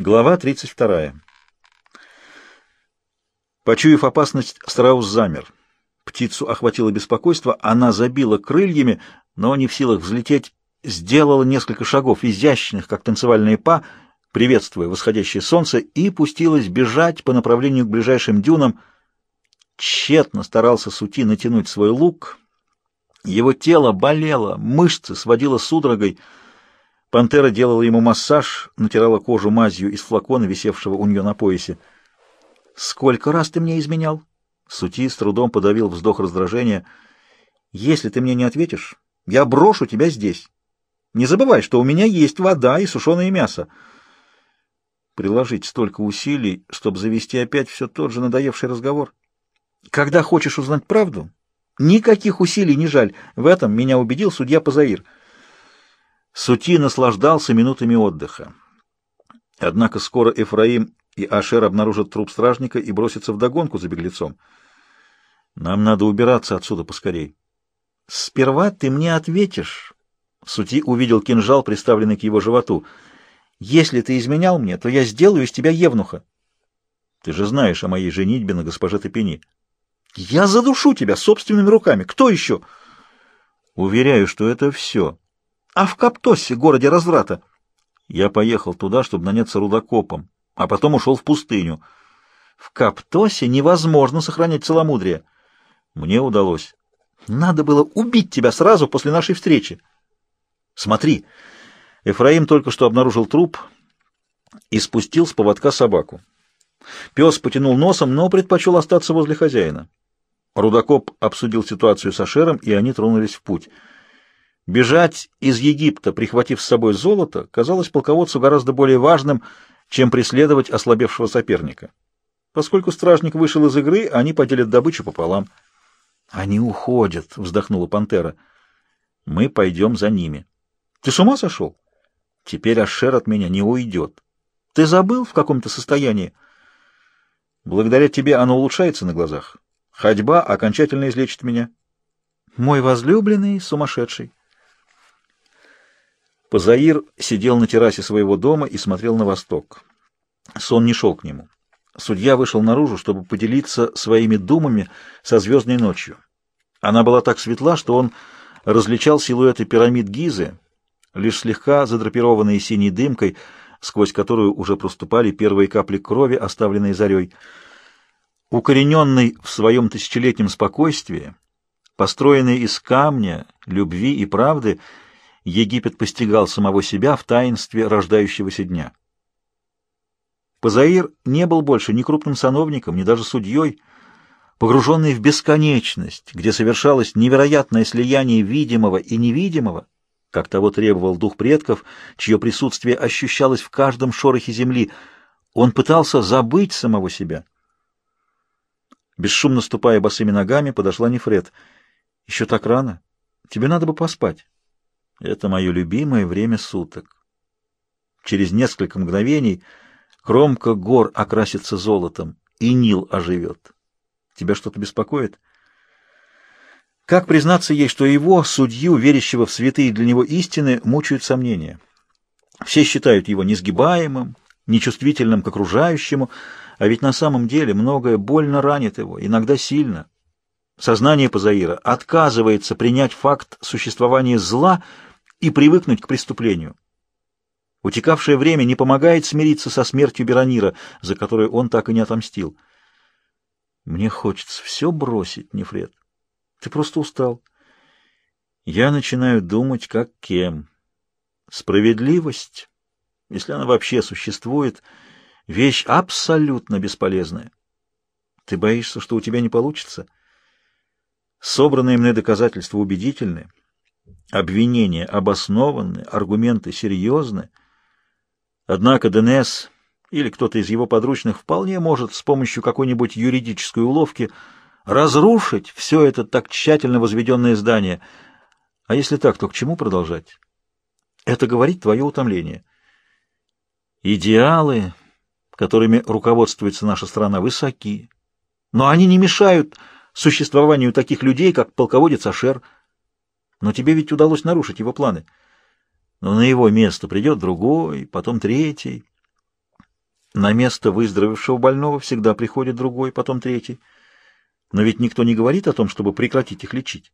Глава 32. Почуяв опасность, страус замер. Птицу охватило беспокойство, она забила крыльями, но не в силах взлететь, сделала несколько шагов, изящных, как танцевальные па, приветствуя восходящее солнце, и пустилась бежать по направлению к ближайшим дюнам. Тщетно старался Сути натянуть свой лук. Его тело болело, мышцы сводило судорогой — Пантера делала ему массаж, натирала кожу мазью из флакона, висевшего у нее на поясе. «Сколько раз ты мне изменял?» Сути с трудом подавил вздох раздражения. «Если ты мне не ответишь, я брошу тебя здесь. Не забывай, что у меня есть вода и сушеное мясо». Приложить столько усилий, чтобы завести опять все тот же надоевший разговор. «Когда хочешь узнать правду, никаких усилий не жаль. В этом меня убедил судья Пазаир». Сути наслаждался минутами отдыха. Однако скоро Эфраим и Ашер обнаружат труп стражника и бросятся вдогонку за беглецом. Нам надо убираться отсюда поскорей. Сперва ты мне ответишь. Сути увидел кинжал, приставленный к его животу. Если ты изменял мне, то я сделаю из тебя евнуха. Ты же знаешь о моей женитьбе на госпоже Топени. Я задушу тебя собственными руками. Кто еще? Уверяю, что это все а в Каптосе, городе разврата. Я поехал туда, чтобы наняться рудокопом, а потом ушел в пустыню. В Каптосе невозможно сохранять целомудрие. Мне удалось. Надо было убить тебя сразу после нашей встречи. Смотри, Эфраим только что обнаружил труп и спустил с поводка собаку. Пес потянул носом, но предпочел остаться возле хозяина. Рудокоп обсудил ситуацию с Ашером, и они тронулись в путь — Бежать из Египта, прихватив с собой золото, казалось полководцу гораздо более важным, чем преследовать ослабевшего соперника. Поскольку стражник вышел из игры, они поделят добычу пополам. — Они уходят, — вздохнула пантера. — Мы пойдем за ними. — Ты с ума сошел? Теперь Ашер от меня не уйдет. Ты забыл в каком-то состоянии? Благодаря тебе оно улучшается на глазах. Ходьба окончательно излечит меня. Мой возлюбленный сумасшедший. Позаир сидел на террасе своего дома и смотрел на восток. Сон не шел к нему. Судья вышел наружу, чтобы поделиться своими думами со звездной ночью. Она была так светла, что он различал силуэты пирамид Гизы, лишь слегка задрапированные синей дымкой, сквозь которую уже проступали первые капли крови, оставленные зарей. Укорененный в своем тысячелетнем спокойствии, построенный из камня, любви и правды, Египет постигал самого себя в таинстве рождающегося дня. Пазаир не был больше ни крупным сановником, ни даже судьей, погруженный в бесконечность, где совершалось невероятное слияние видимого и невидимого, как того требовал дух предков, чье присутствие ощущалось в каждом шорохе земли, он пытался забыть самого себя. Бесшумно ступая босыми ногами, подошла Нефред. «Еще так рано. Тебе надо бы поспать». Это мое любимое время суток. Через несколько мгновений кромка гор окрасится золотом, и Нил оживет. Тебя что-то беспокоит? Как признаться ей, что его, судью, верящего в святые для него истины, мучают сомнения? Все считают его несгибаемым, нечувствительным к окружающему, а ведь на самом деле многое больно ранит его, иногда сильно. Сознание Пазаира отказывается принять факт существования зла, и привыкнуть к преступлению. Утекавшее время не помогает смириться со смертью Беронира, за которую он так и не отомстил. Мне хочется все бросить, Нефред. Ты просто устал. Я начинаю думать, как кем. Справедливость, если она вообще существует, вещь абсолютно бесполезная. Ты боишься, что у тебя не получится? Собранные мне доказательства убедительны. Обвинения обоснованы, аргументы серьезны. Однако ДНС или кто-то из его подручных вполне может с помощью какой-нибудь юридической уловки разрушить все это так тщательно возведенное здание. А если так, то к чему продолжать? Это говорит твое утомление. Идеалы, которыми руководствуется наша страна, высоки, но они не мешают существованию таких людей, как полководец Ашер – но тебе ведь удалось нарушить его планы. Но на его место придет другой, потом третий. На место выздоровевшего больного всегда приходит другой, потом третий. Но ведь никто не говорит о том, чтобы прекратить их лечить.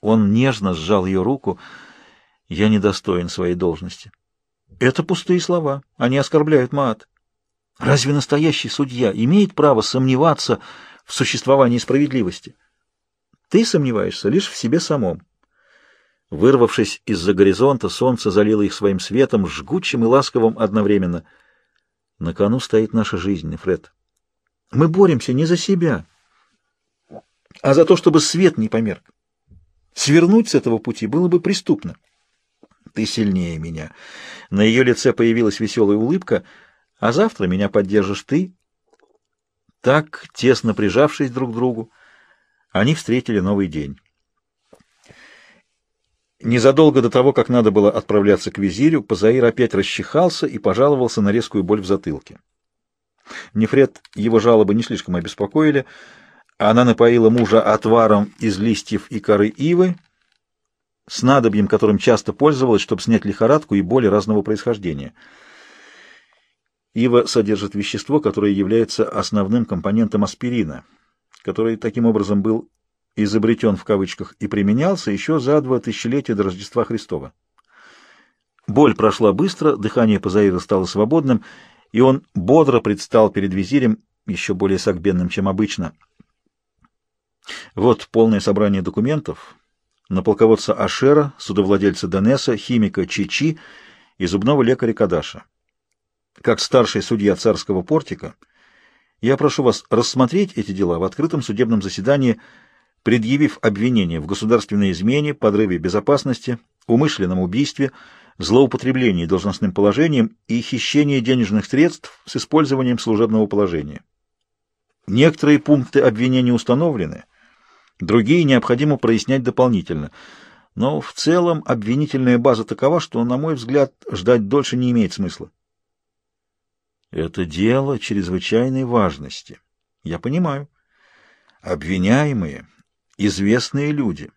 Он нежно сжал ее руку. «Я недостоин своей должности». Это пустые слова. Они оскорбляют Маат. Разве настоящий судья имеет право сомневаться в существовании справедливости? Ты сомневаешься лишь в себе самом. Вырвавшись из-за горизонта, солнце залило их своим светом, жгучим и ласковым одновременно. На кону стоит наша жизнь, Фред. Мы боремся не за себя, а за то, чтобы свет не померк. Свернуть с этого пути было бы преступно. Ты сильнее меня. На ее лице появилась веселая улыбка. А завтра меня поддержишь ты. Так, тесно прижавшись друг к другу, они встретили новый день. Незадолго до того, как надо было отправляться к визирю, Пазаир опять расчихался и пожаловался на резкую боль в затылке. Нефред его жалобы не слишком обеспокоили. Она напоила мужа отваром из листьев и коры ивы, снадобьем, которым часто пользовалась, чтобы снять лихорадку и боли разного происхождения. Ива содержит вещество, которое является основным компонентом аспирина, который таким образом был изобретен в кавычках и применялся еще за два тысячелетия до Рождества Христова. Боль прошла быстро, дыхание Пазаира стало свободным, и он бодро предстал перед визирем, еще более сагбенным, чем обычно. Вот полное собрание документов, на полководца Ашера, судовладельца Донеса, химика Чичи и зубного лекаря Кадаша. Как старший судья царского портика, я прошу вас рассмотреть эти дела в открытом судебном заседании, предъявив обвинение в государственной измене, подрыве безопасности, умышленном убийстве, злоупотреблении должностным положением и хищении денежных средств с использованием служебного положения. Некоторые пункты обвинения установлены, Другие необходимо прояснять дополнительно. Но в целом обвинительная база такова, что, на мой взгляд, ждать дольше не имеет смысла. Это дело чрезвычайной важности. Я понимаю. Обвиняемые — известные люди.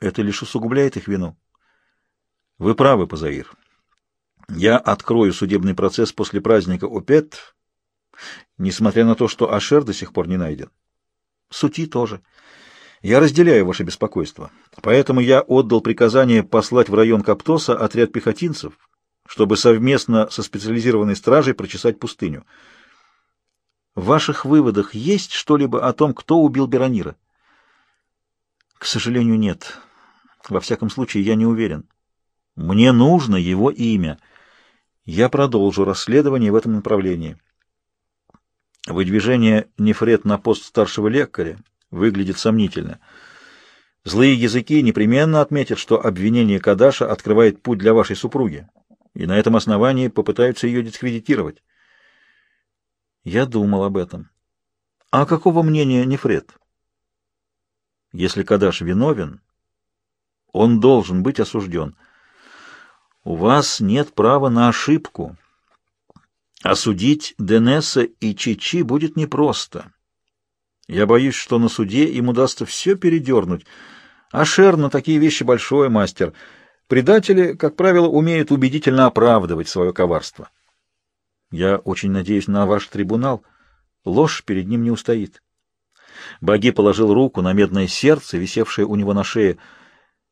Это лишь усугубляет их вину. Вы правы, Пазаир. Я открою судебный процесс после праздника ОПЕТ, несмотря на то, что Ашер до сих пор не найден. Сути тоже. Я разделяю ваше беспокойство, поэтому я отдал приказание послать в район Каптоса отряд пехотинцев, чтобы совместно со специализированной стражей прочесать пустыню. В ваших выводах есть что-либо о том, кто убил Беронира? К сожалению, нет. Во всяком случае, я не уверен. Мне нужно его имя. Я продолжу расследование в этом направлении. Выдвижение Нефред на пост старшего лекаря выглядит сомнительно. Злые языки непременно отметят, что обвинение Кадаша открывает путь для вашей супруги, и на этом основании попытаются ее дискредитировать. Я думал об этом. А какого мнения Нефред? Если Кадаш виновен, он должен быть осужден. У вас нет права на ошибку. Осудить Денеса и Чичи будет непросто. Я боюсь, что на суде им удастся все передернуть. А Шер на такие вещи большой мастер. Предатели, как правило, умеют убедительно оправдывать свое коварство. Я очень надеюсь на ваш трибунал. Ложь перед ним не устоит. Боги положил руку на медное сердце, висевшее у него на шее.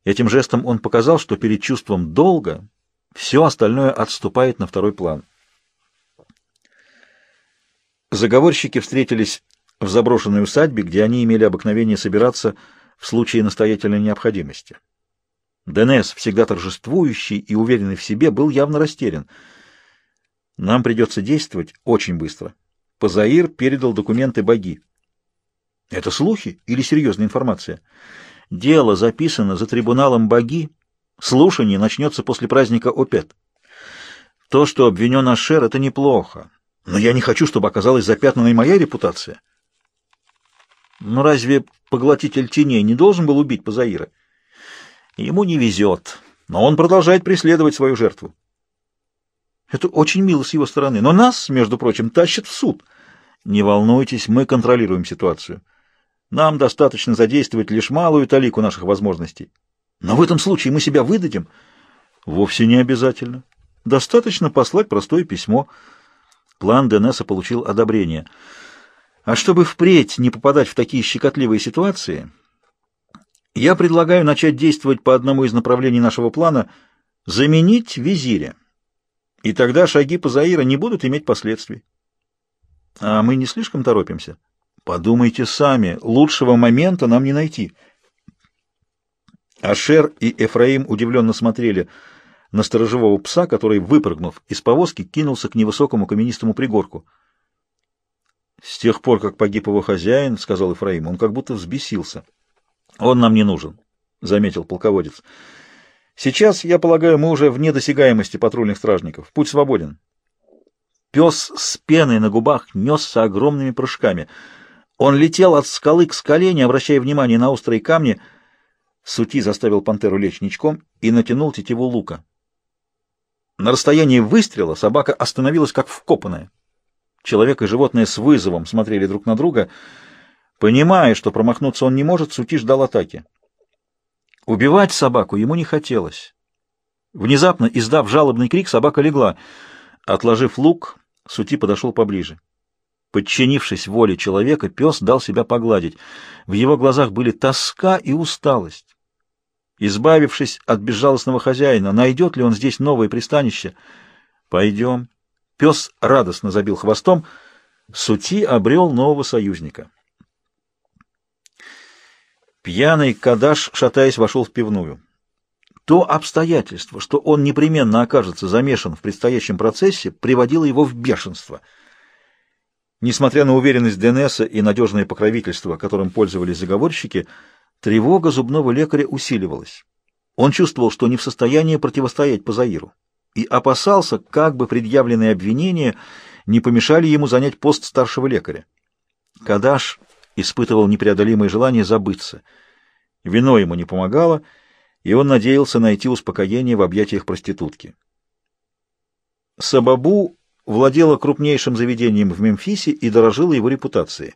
Этим жестом он показал, что перед чувством долга все остальное отступает на второй план. Заговорщики встретились в заброшенной усадьбе, где они имели обыкновение собираться в случае настоятельной необходимости. Денес, всегда торжествующий и уверенный в себе, был явно растерян. Нам придется действовать очень быстро. Пазаир передал документы боги. Это слухи или серьезная информация? Дело записано за трибуналом боги. Слушание начнется после праздника Опет. То, что обвинен Ашер, это неплохо. Но я не хочу, чтобы оказалась запятнана и моя репутация. Но разве поглотитель теней не должен был убить Пазаира? Ему не везет, но он продолжает преследовать свою жертву. Это очень мило с его стороны, но нас, между прочим, тащат в суд. Не волнуйтесь, мы контролируем ситуацию. Нам достаточно задействовать лишь малую талику наших возможностей. Но в этом случае мы себя выдадим? Вовсе не обязательно. Достаточно послать простое письмо. План Денеса получил одобрение. А чтобы впредь не попадать в такие щекотливые ситуации, я предлагаю начать действовать по одному из направлений нашего плана — заменить визиря. И тогда шаги Пазаира не будут иметь последствий. А мы не слишком торопимся? Подумайте сами, лучшего момента нам не найти. Ашер и Эфраим удивленно смотрели на сторожевого пса, который, выпрыгнув из повозки, кинулся к невысокому каменистому пригорку. «С тех пор, как погиб его хозяин, — сказал Эфраим, — он как будто взбесился. Он нам не нужен, — заметил полководец. Сейчас, я полагаю, мы уже вне досягаемости патрульных стражников. Путь свободен. Пес с пеной на губах несся огромными прыжками. Он летел от скалы к скале, не обращая внимания на острые камни. Сути заставил пантеру лечь ничком и натянул тетиву лука. На расстоянии выстрела собака остановилась как вкопанная. Человек и животное с вызовом смотрели друг на друга. Понимая, что промахнуться он не может, Сути ждал атаки. Убивать собаку ему не хотелось. Внезапно, издав жалобный крик, собака легла. Отложив лук, Сути подошел поближе. Подчинившись воле человека, пес дал себя погладить. В его глазах были тоска и усталость. Избавившись от безжалостного хозяина, найдет ли он здесь новое пристанище? Пойдем. Пес радостно забил хвостом. Сути обрел нового союзника. Пьяный Кадаш, шатаясь, вошел в пивную. То обстоятельство, что он непременно окажется замешан в предстоящем процессе, приводило его в бешенство. Несмотря на уверенность Денеса и надежное покровительство, которым пользовались заговорщики, тревога зубного лекаря усиливалась. Он чувствовал, что не в состоянии противостоять Пазаиру, и опасался, как бы предъявленные обвинения не помешали ему занять пост старшего лекаря. Кадаш испытывал непреодолимое желание забыться. Вино ему не помогало, и он надеялся найти успокоение в объятиях проститутки. Сабабу владела крупнейшим заведением в Мемфисе и дорожила его репутацией.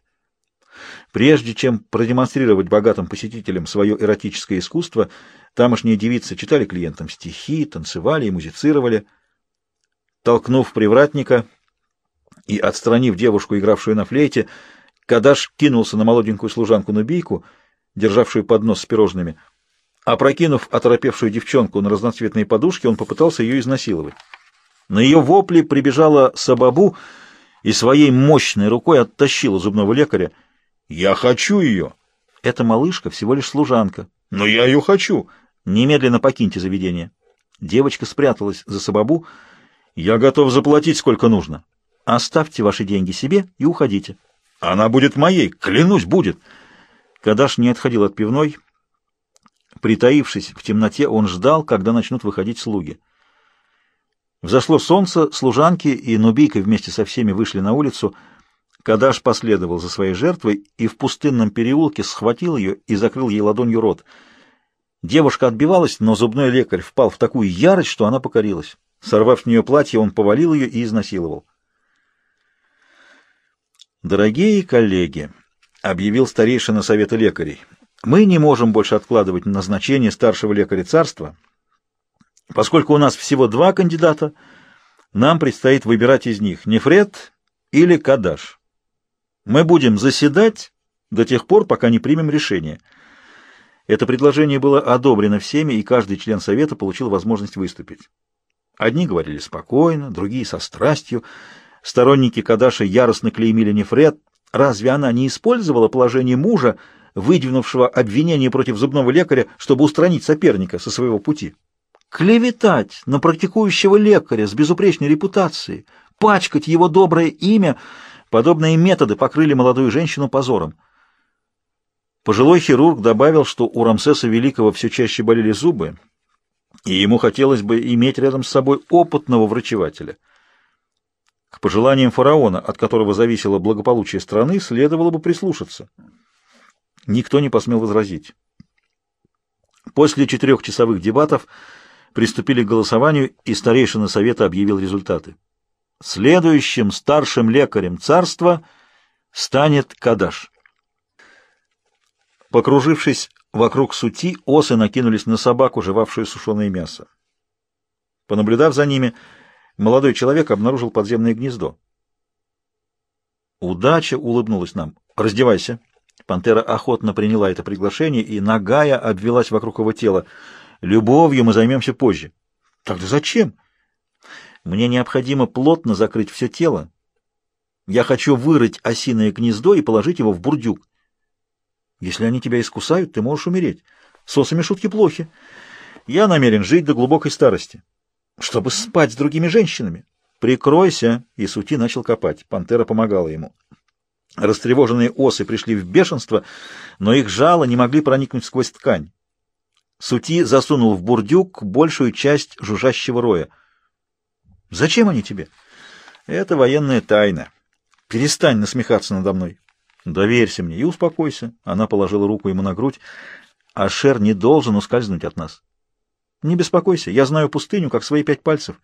Прежде чем продемонстрировать богатым посетителям свое эротическое искусство, тамошние девицы читали клиентам стихи, танцевали и музицировали. Толкнув привратника и отстранив девушку, игравшую на флейте, Кадаш кинулся на молоденькую служанку-нубийку, державшую поднос с пирожными. Опрокинув оторопевшую девчонку на разноцветные подушки, он попытался ее изнасиловать. На ее вопли прибежала Сабабу и своей мощной рукой оттащила зубного лекаря. «Я хочу ее!» «Эта малышка всего лишь служанка». «Но я ее хочу!» «Немедленно покиньте заведение». Девочка спряталась за Сабабу. «Я готов заплатить сколько нужно. Оставьте ваши деньги себе и уходите». Она будет моей, клянусь, будет. Кадаш не отходил от пивной. Притаившись в темноте, он ждал, когда начнут выходить слуги. Взошло солнце, служанки и Нубийка вместе со всеми вышли на улицу. Кадаш последовал за своей жертвой и в пустынном переулке схватил ее и закрыл ей ладонью рот. Девушка отбивалась, но зубной лекарь впал в такую ярость, что она покорилась. Сорвав с нее платье, он повалил ее и изнасиловал. Дорогие коллеги, объявил старейшина Совета лекарей, мы не можем больше откладывать назначение старшего лекаря царства, поскольку у нас всего два кандидата, нам предстоит выбирать из них Нефред или Кадаш. Мы будем заседать до тех пор, пока не примем решение. Это предложение было одобрено всеми, и каждый член Совета получил возможность выступить. Одни говорили спокойно, другие со страстью, Сторонники Кадаша яростно клеймили Нефред. Разве она не использовала положение мужа, выдвинувшего обвинение против зубного лекаря, чтобы устранить соперника со своего пути? Клеветать на практикующего лекаря с безупречной репутацией, пачкать его доброе имя — подобные методы покрыли молодую женщину позором. Пожилой хирург добавил, что у Рамсеса Великого все чаще болели зубы, и ему хотелось бы иметь рядом с собой опытного врачевателя — к пожеланиям фараона, от которого зависело благополучие страны, следовало бы прислушаться. Никто не посмел возразить. После четырехчасовых дебатов приступили к голосованию, и старейшина совета объявил результаты. Следующим старшим лекарем царства станет Кадаш. Покружившись вокруг сути, осы накинулись на собаку, жевавшую сушеное мясо. Понаблюдав за ними, молодой человек обнаружил подземное гнездо. Удача улыбнулась нам. «Раздевайся». Пантера охотно приняла это приглашение, и нагая обвелась вокруг его тела. «Любовью мы займемся позже». «Тогда зачем?» «Мне необходимо плотно закрыть все тело. Я хочу вырыть осиное гнездо и положить его в бурдюк. Если они тебя искусают, ты можешь умереть. С осами шутки плохи. Я намерен жить до глубокой старости, чтобы спать с другими женщинами. Прикройся!» И Сути начал копать. Пантера помогала ему. Растревоженные осы пришли в бешенство, но их жало не могли проникнуть сквозь ткань. Сути засунул в бурдюк большую часть жужжащего роя. «Зачем они тебе?» «Это военная тайна. Перестань насмехаться надо мной. Доверься мне и успокойся». Она положила руку ему на грудь. «Ашер не должен ускользнуть от нас». «Не беспокойся, я знаю пустыню, как свои пять пальцев.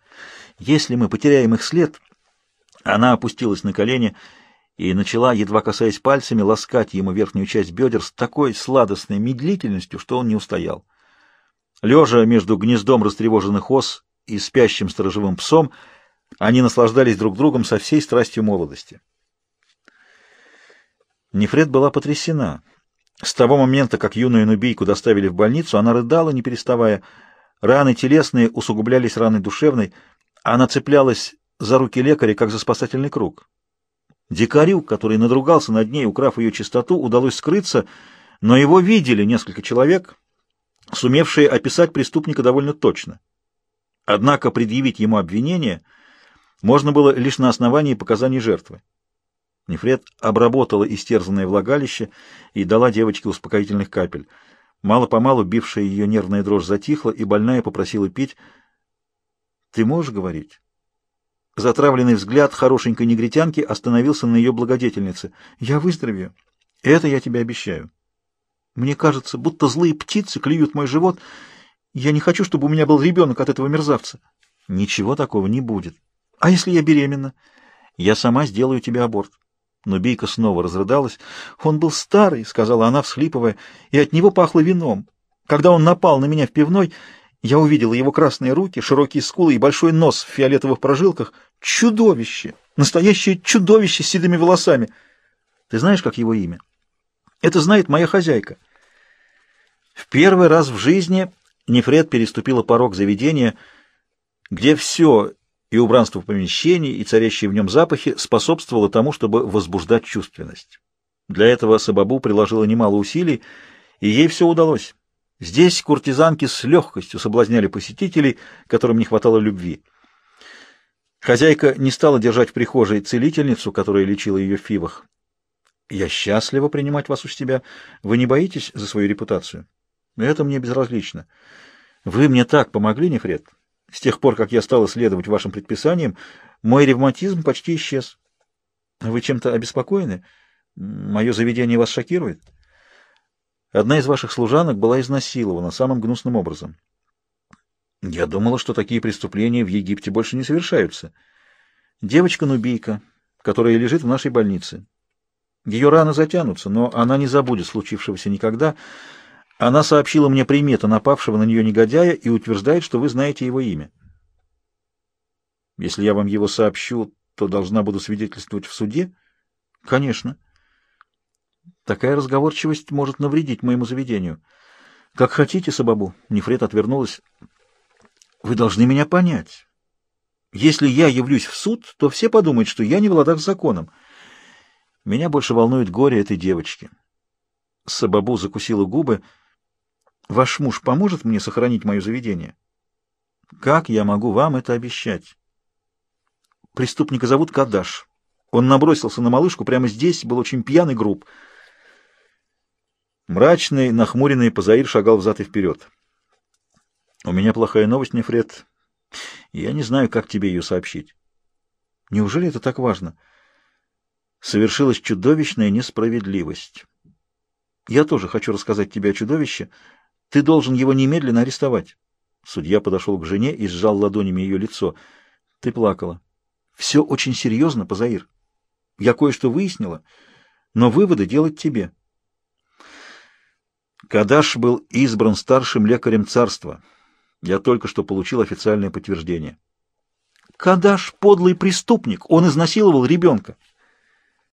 Если мы потеряем их след...» Она опустилась на колени и начала, едва касаясь пальцами, ласкать ему верхнюю часть бедер с такой сладостной медлительностью, что он не устоял. Лежа между гнездом растревоженных ос и спящим сторожевым псом, они наслаждались друг другом со всей страстью молодости. Нефред была потрясена. С того момента, как юную нубийку доставили в больницу, она рыдала, не переставая. Раны телесные усугублялись раной душевной. Она цеплялась за руки лекаря, как за спасательный круг. Дикарю, который надругался над ней, украв ее чистоту, удалось скрыться, но его видели несколько человек, сумевшие описать преступника довольно точно. Однако предъявить ему обвинение можно было лишь на основании показаний жертвы. Нефред обработала истерзанное влагалище и дала девочке успокоительных капель. Мало-помалу бившая ее нервная дрожь затихла, и больная попросила пить. «Ты можешь говорить?» Затравленный взгляд хорошенькой негритянки остановился на ее благодетельнице. «Я выздоровею. Это я тебе обещаю. Мне кажется, будто злые птицы клюют мой живот. Я не хочу, чтобы у меня был ребенок от этого мерзавца». «Ничего такого не будет. А если я беременна? Я сама сделаю тебе аборт». Но Бейка снова разрыдалась. «Он был старый», — сказала она, всхлипывая, — «и от него пахло вином. Когда он напал на меня в пивной, я увидела его красные руки, широкие скулы и большой нос в фиолетовых прожилках. Чудовище! Настоящее чудовище с седыми волосами! Ты знаешь, как его имя? Это знает моя хозяйка. В первый раз в жизни Нефред переступила порог заведения, где все, и убранство помещений, и царящие в нем запахи, способствовало тому, чтобы возбуждать чувственность. Для этого Сабабу приложила немало усилий, и ей все удалось. Здесь куртизанки с легкостью соблазняли посетителей, которым не хватало любви. Хозяйка не стала держать в прихожей целительницу, которая лечила ее в фивах. «Я счастлива принимать вас у себя. Вы не боитесь за свою репутацию?» «Это мне безразлично. Вы мне так помогли, Нефред. С тех пор, как я стала следовать вашим предписаниям, мой ревматизм почти исчез. Вы чем-то обеспокоены? Мое заведение вас шокирует?» Одна из ваших служанок была изнасилована самым гнусным образом. Я думала, что такие преступления в Египте больше не совершаются. Девочка-нубийка, которая лежит в нашей больнице. Ее раны затянутся, но она не забудет случившегося никогда. Она сообщила мне приметы напавшего на нее негодяя и утверждает, что вы знаете его имя. Если я вам его сообщу, то должна буду свидетельствовать в суде? Конечно. Такая разговорчивость может навредить моему заведению. Как хотите, Сабабу. Нефред отвернулась. Вы должны меня понять. Если я явлюсь в суд, то все подумают, что я не в ладах с законом. Меня больше волнует горе этой девочки. Сабабу закусила губы. Ваш муж поможет мне сохранить мое заведение? Как я могу вам это обещать? Преступника зовут Кадаш. Он набросился на малышку прямо здесь, был очень пьяный груб. Мрачный, нахмуренный Пазаир шагал взад и вперед. «У меня плохая новость, Нефред. Я не знаю, как тебе ее сообщить. Неужели это так важно? Совершилась чудовищная несправедливость. Я тоже хочу рассказать тебе о чудовище. Ты должен его немедленно арестовать». Судья подошел к жене и сжал ладонями ее лицо. «Ты плакала. Все очень серьезно, Пазаир. Я кое-что выяснила, но выводы делать тебе». Кадаш был избран старшим лекарем царства. Я только что получил официальное подтверждение. Кадаш — подлый преступник, он изнасиловал ребенка.